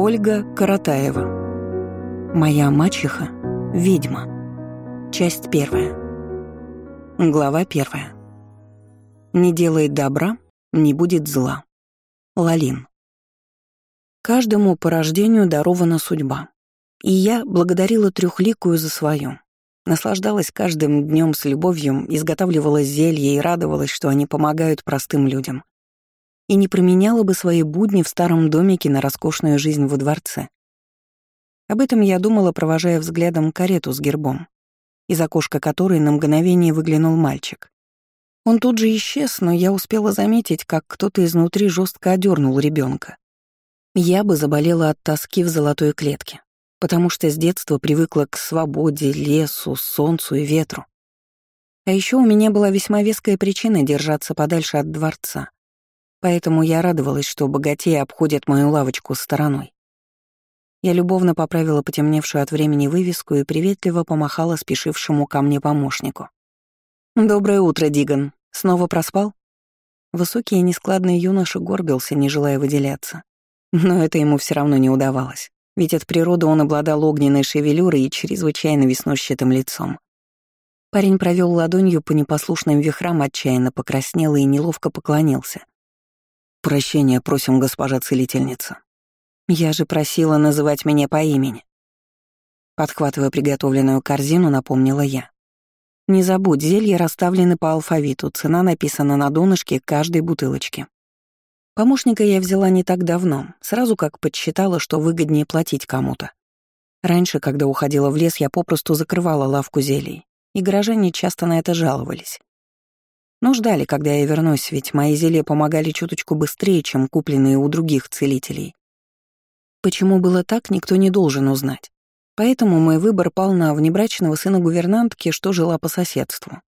Ольга Каратаева. Моя мачеха — ведьма. Часть первая. Глава первая. Не делай добра, не будет зла. Лалин. Каждому по рождению дарована судьба. И я благодарила трехликую за свою. Наслаждалась каждым днем с любовью, изготавливала зелья и радовалась, что они помогают простым людям и не променяла бы свои будни в старом домике на роскошную жизнь во дворце. Об этом я думала, провожая взглядом карету с гербом, из окошка которой на мгновение выглянул мальчик. Он тут же исчез, но я успела заметить, как кто-то изнутри жестко одернул ребенка. Я бы заболела от тоски в золотой клетке, потому что с детства привыкла к свободе, лесу, солнцу и ветру. А еще у меня была весьма веская причина держаться подальше от дворца. Поэтому я радовалась, что богатеи обходят мою лавочку стороной. Я любовно поправила потемневшую от времени вывеску и приветливо помахала спешившему ко мне помощнику. «Доброе утро, Диган. Снова проспал?» Высокий и нескладный юноша горбился, не желая выделяться. Но это ему все равно не удавалось, ведь от природы он обладал огненной шевелюрой и чрезвычайно веснущатым лицом. Парень провел ладонью по непослушным вихрам, отчаянно покраснел и неловко поклонился. «Прощения просим, госпожа целительница. Я же просила называть меня по имени». Подхватывая приготовленную корзину, напомнила я. «Не забудь, зелья расставлены по алфавиту, цена написана на донышке каждой бутылочки». Помощника я взяла не так давно, сразу как подсчитала, что выгоднее платить кому-то. Раньше, когда уходила в лес, я попросту закрывала лавку зелий, и горожане часто на это жаловались. Но ждали, когда я вернусь, ведь мои зелья помогали чуточку быстрее, чем купленные у других целителей. Почему было так, никто не должен узнать. Поэтому мой выбор пал на внебрачного сына гувернантки, что жила по соседству.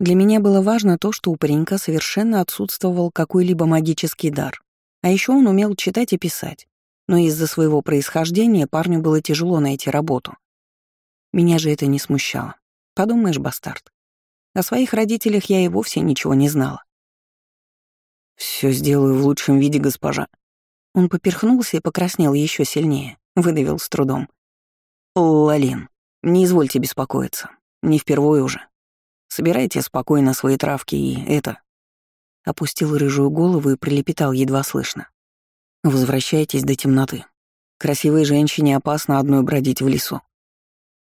Для меня было важно то, что у паренька совершенно отсутствовал какой-либо магический дар. А еще он умел читать и писать. Но из-за своего происхождения парню было тяжело найти работу. Меня же это не смущало. Подумаешь, бастард. О своих родителях я и вовсе ничего не знала. Все сделаю в лучшем виде, госпожа». Он поперхнулся и покраснел еще сильнее, выдавил с трудом. «Лалин, не извольте беспокоиться. Не впервые уже. Собирайте спокойно свои травки и это...» Опустил рыжую голову и пролепетал едва слышно. «Возвращайтесь до темноты. Красивой женщине опасно одной бродить в лесу».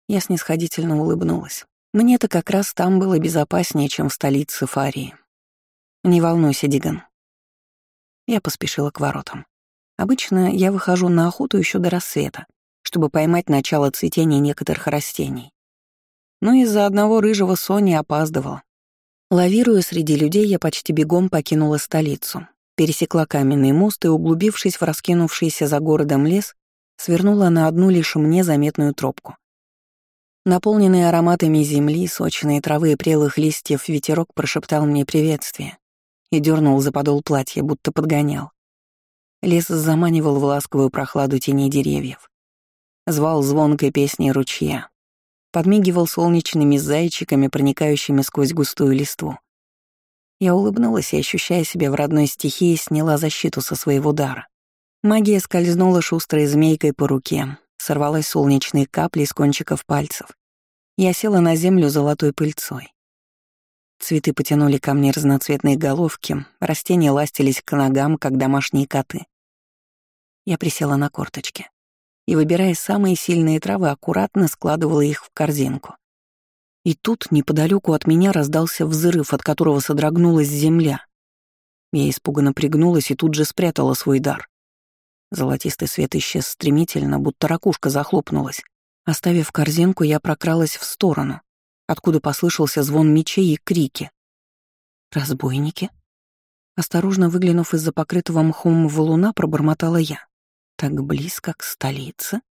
Я снисходительно улыбнулась. Мне-то как раз там было безопаснее, чем в столице Фарии. Не волнуйся, Диган. Я поспешила к воротам. Обычно я выхожу на охоту еще до рассвета, чтобы поймать начало цветения некоторых растений. Но из-за одного рыжего Сони опаздывала. Лавируя среди людей, я почти бегом покинула столицу, пересекла каменный мост и, углубившись в раскинувшийся за городом лес, свернула на одну лишь мне заметную тропку. Наполненный ароматами земли, сочные травы и прелых листьев ветерок прошептал мне приветствие и дернул за подол платья, будто подгонял. Лес заманивал в ласковую прохладу теней деревьев. Звал звонкой песней ручья. Подмигивал солнечными зайчиками, проникающими сквозь густую листву. Я улыбнулась и, ощущая себя в родной стихии, сняла защиту со своего дара. Магия скользнула шустрой змейкой по руке, сорвалась солнечные капли с кончиков пальцев я села на землю золотой пыльцой. Цветы потянули ко мне разноцветные головки, растения ластились к ногам, как домашние коты. Я присела на корточки и, выбирая самые сильные травы, аккуратно складывала их в корзинку. И тут неподалеку от меня раздался взрыв, от которого содрогнулась земля. Я испуганно пригнулась и тут же спрятала свой дар. Золотистый свет исчез стремительно, будто ракушка захлопнулась. Оставив корзинку, я прокралась в сторону, откуда послышался звон мечей и крики. «Разбойники?» Осторожно выглянув из-за покрытого мхом валуна, пробормотала я. «Так близко к столице?»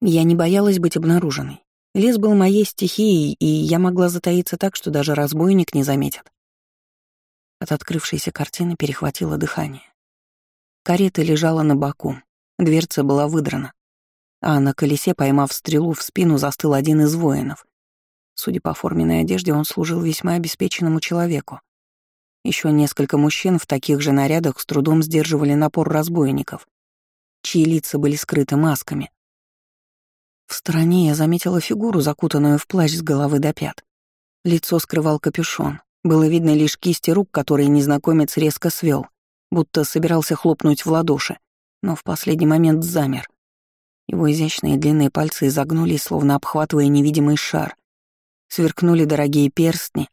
Я не боялась быть обнаруженной. Лес был моей стихией, и я могла затаиться так, что даже разбойник не заметит. От открывшейся картины перехватило дыхание. Карета лежала на боку, дверца была выдрана а на колесе, поймав стрелу в спину, застыл один из воинов. Судя по форменной одежде, он служил весьма обеспеченному человеку. Еще несколько мужчин в таких же нарядах с трудом сдерживали напор разбойников, чьи лица были скрыты масками. В стороне я заметила фигуру, закутанную в плащ с головы до пят. Лицо скрывал капюшон. Было видно лишь кисти рук, которые незнакомец резко свел, будто собирался хлопнуть в ладоши, но в последний момент замер. Его изящные длинные пальцы изогнулись, словно обхватывая невидимый шар. Сверкнули дорогие перстни,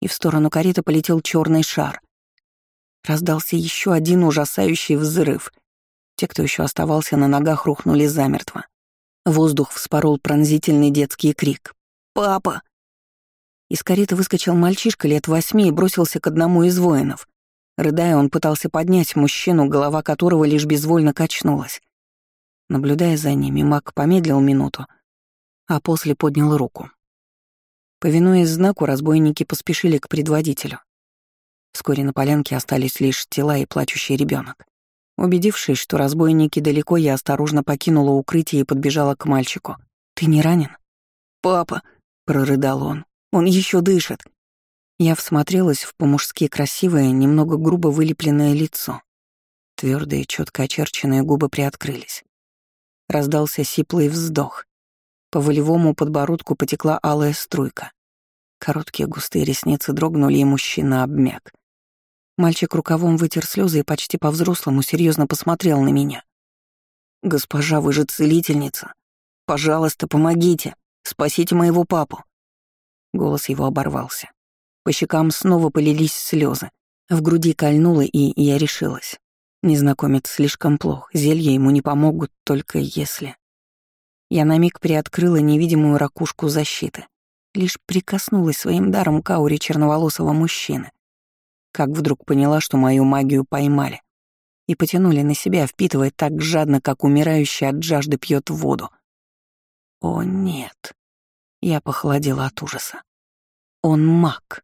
и в сторону кареты полетел черный шар. Раздался еще один ужасающий взрыв. Те, кто еще оставался на ногах, рухнули замертво. Воздух вспорол пронзительный детский крик. «Папа!» Из кареты выскочил мальчишка лет восьми и бросился к одному из воинов. Рыдая, он пытался поднять мужчину, голова которого лишь безвольно качнулась. Наблюдая за ними, маг помедлил минуту, а после поднял руку. Повинуясь знаку, разбойники поспешили к предводителю. Вскоре на полянке остались лишь тела и плачущий ребенок. Убедившись, что разбойники далеко, я осторожно покинула укрытие и подбежала к мальчику. «Ты не ранен?» «Папа!» — прорыдал он. «Он еще дышит!» Я всмотрелась в по-мужски красивое, немного грубо вылепленное лицо. Твердые, четко очерченные губы приоткрылись. Раздался сиплый вздох. По волевому подбородку потекла алая струйка. Короткие густые ресницы дрогнули, и мужчина обмяк. Мальчик рукавом вытер слезы и почти по-взрослому серьезно посмотрел на меня. «Госпожа, вы же целительница. Пожалуйста, помогите. Спасите моего папу». Голос его оборвался. По щекам снова полились слезы. В груди кольнуло, и я решилась. Незнакомец слишком плох, зелья ему не помогут, только если... Я на миг приоткрыла невидимую ракушку защиты. Лишь прикоснулась своим даром к ауре черноволосого мужчины. Как вдруг поняла, что мою магию поймали. И потянули на себя, впитывая так жадно, как умирающий от жажды пьет воду. О, нет. Я похолодела от ужаса. Он маг.